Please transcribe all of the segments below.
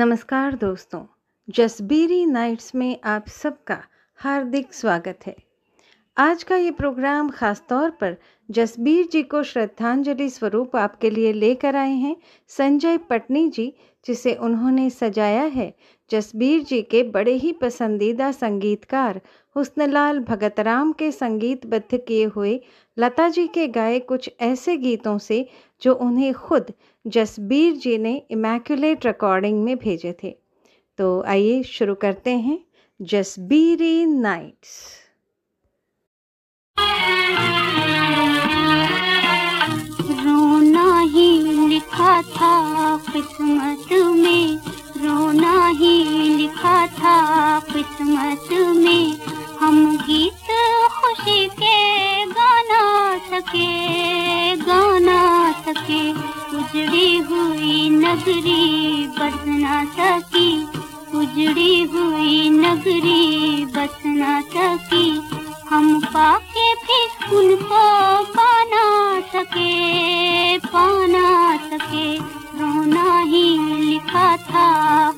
नमस्कार दोस्तों, जसबीरी नाइट्स में आप सबका हार्दिक स्वागत है। आज का ये प्रोग्राम ख़ास तौर पर जसबीर जी को श्रद्धांजलि स्वरूप आपके लिए लेकर आए हैं संजय पटनी जी, जिसे उन्होंने सजाया है जसबीर जी के बड़े ही पसंदीदा संगीतकार हुस्नलाल भगतराम के संगीतबद्ध किए हुए लता जी के गाए कुछ ऐसे गीतों से जो उन्हें खुद जसबीर जी ने इमैक्यूलेट रिकॉर्डिंग में भेजे थे। तो आइए शुरू करते हैं जसबीरी नाइट्स रोना ही लिखा था किस्मत में, रोना ही लिखा था किस्मत में। हम गीत खुशी के गाना सके गाना सके। उजड़ी हुई नगरी बस ना सकी, उजड़ी हुई नगरी बस ना सकी। हम पाके भी उनको पाना सके पाना सके। रोना ही लिखा था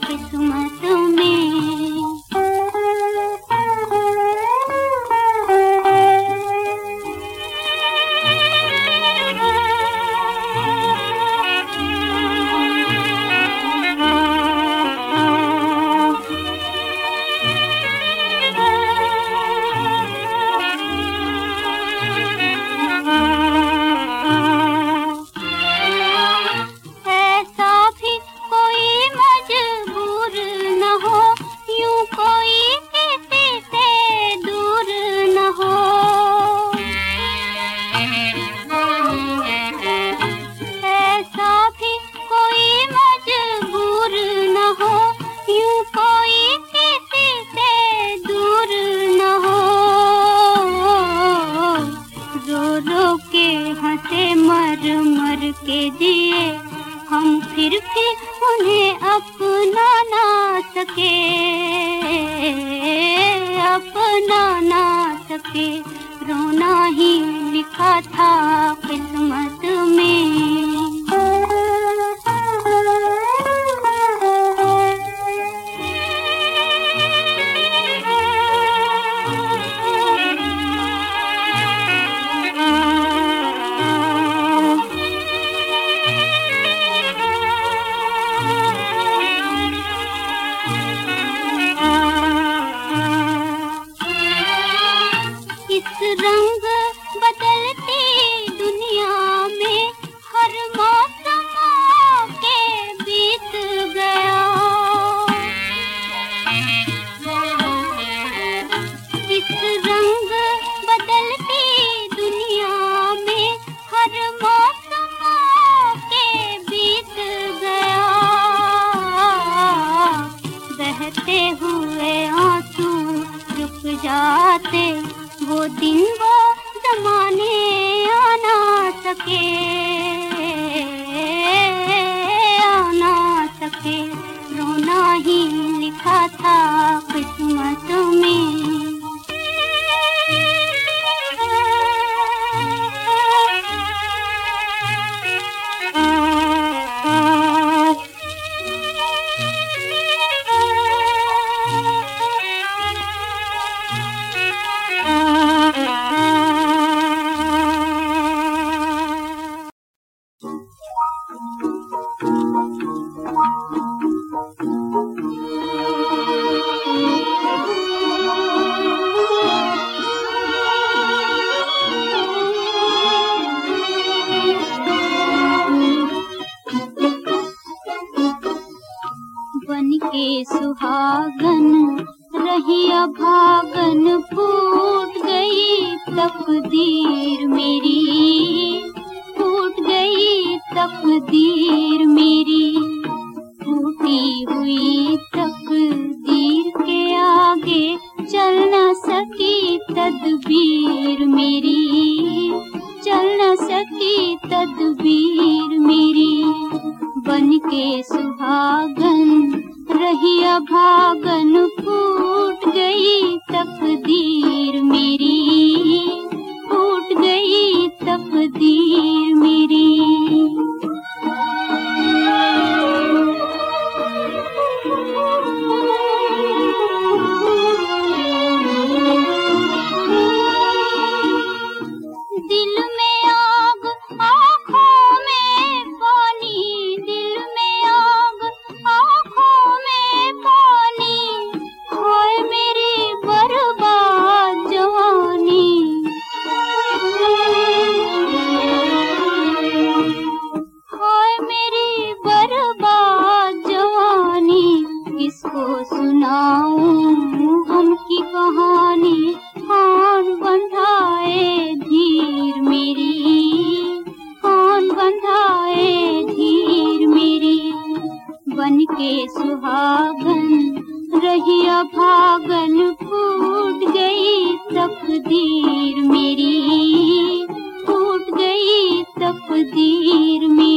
माने आना सके आना सके। रोना ही लिखा था किस्मत में। के सुहागन रही अभागन फूट गई तकदीर मेरी। फूट गई तकदीर मेरी टूटी हुई तकदीर के आगे चल न सकी तदबीर मेरी। चल न सकी तदबीर मेरी, बन के सुहागन कहीं अभागन फूट गई तकदीर मेरी फूट गई तकदीर। तकदीर मेरी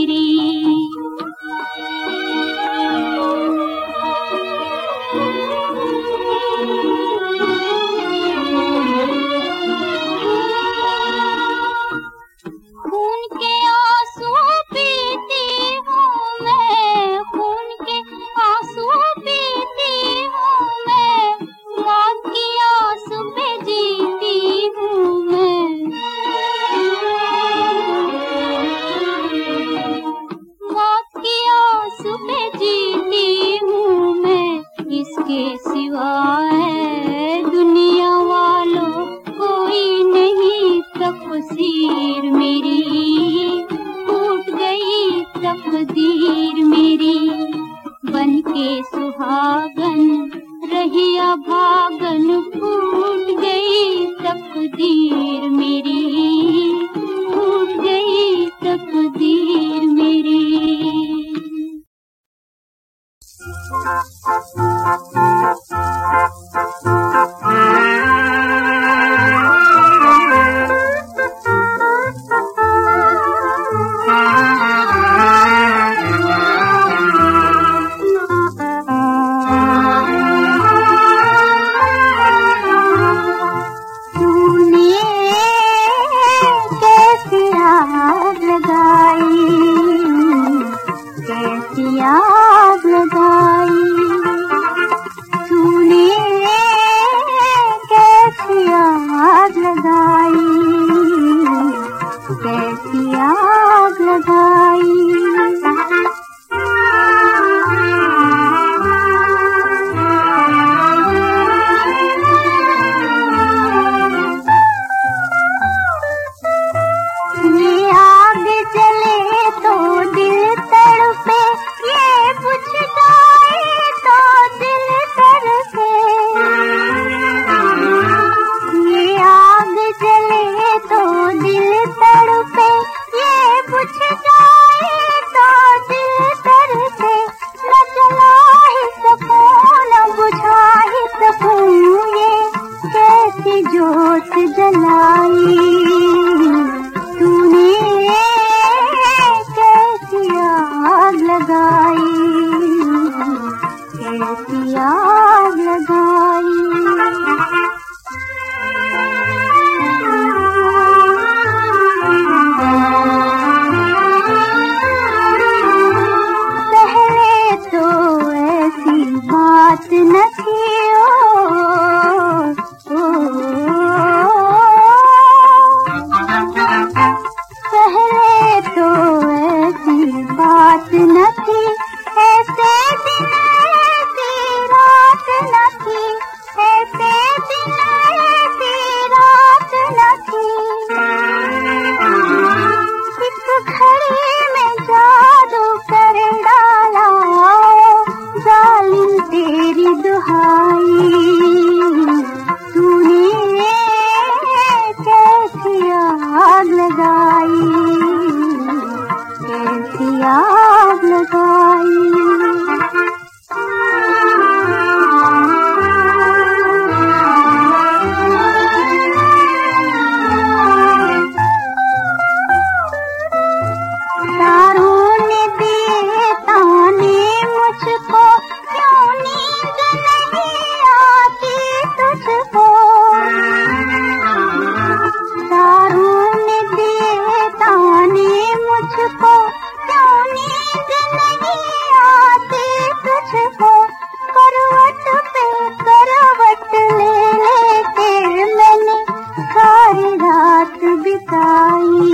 ताई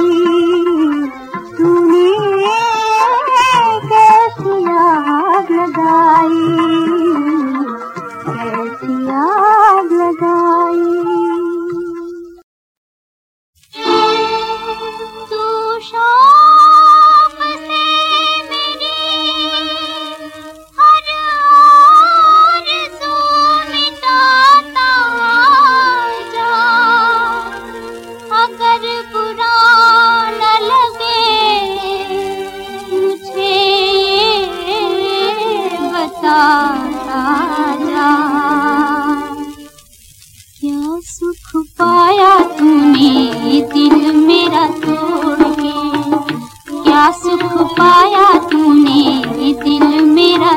सुख पाया ते दिल मेरा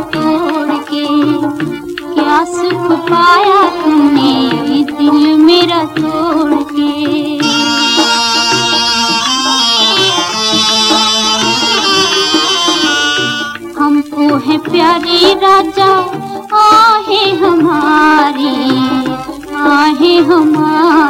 तोड़ के क्या सुख पाया तुमने दिल मेरा तोड़ के। हमको है प्यारे राजा आहे हमारी आहे हमारी।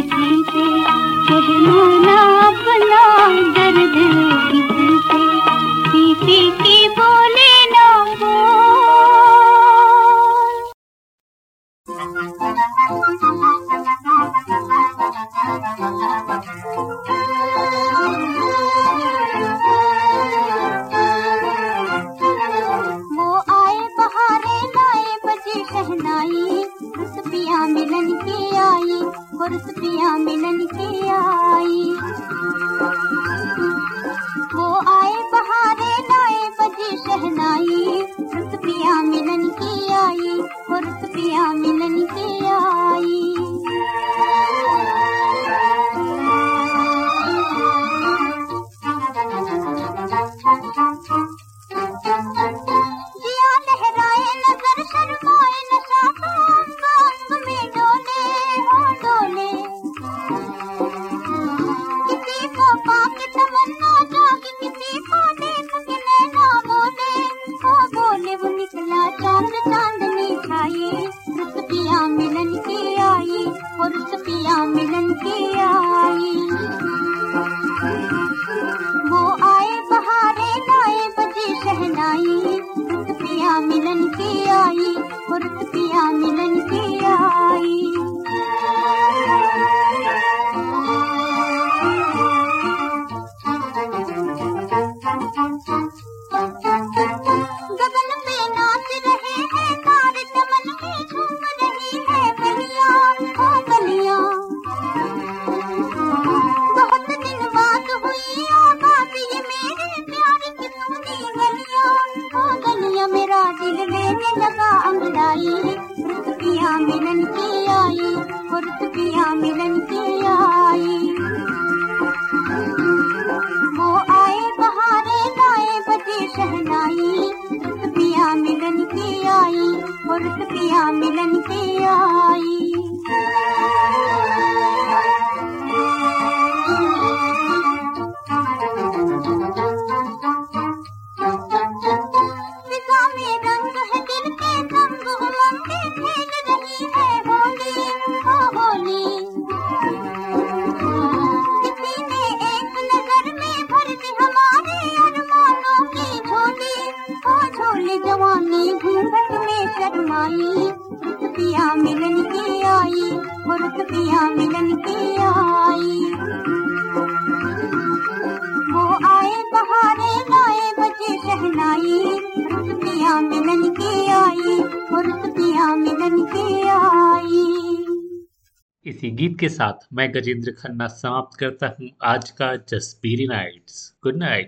किसी से कहना खुर्द पिया मिलन के साथ मैं गजेंद्र खन्ना समाप्त करता हूँ। आज का जसबीरी नाइट्स गुड नाइट